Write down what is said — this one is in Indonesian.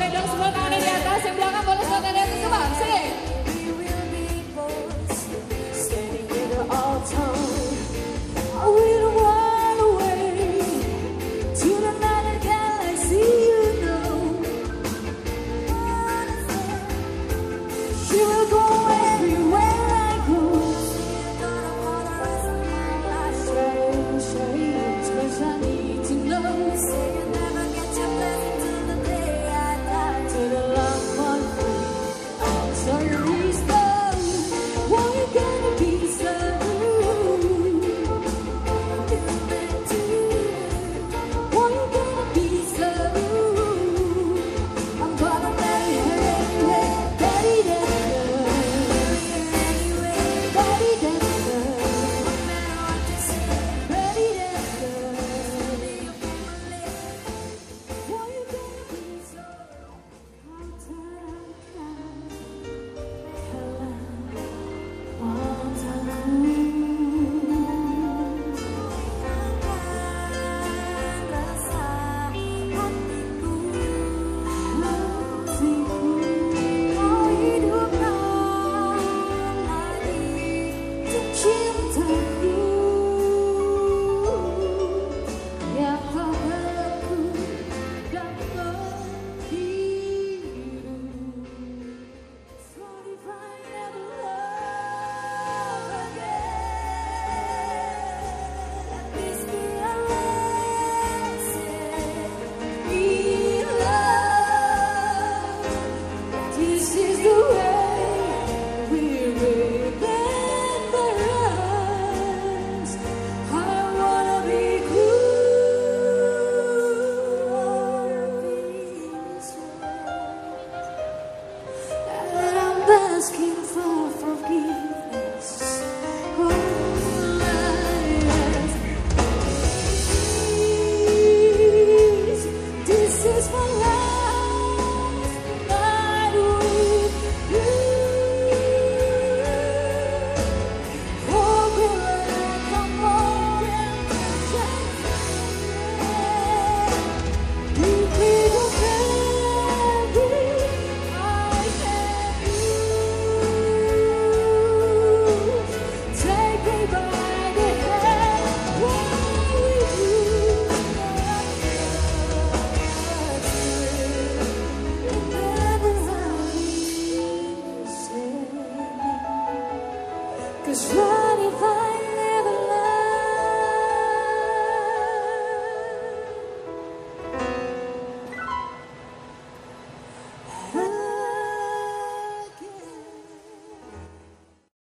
boleh dong semua tangan di atas, yang belakang boleh semua tangan 사랑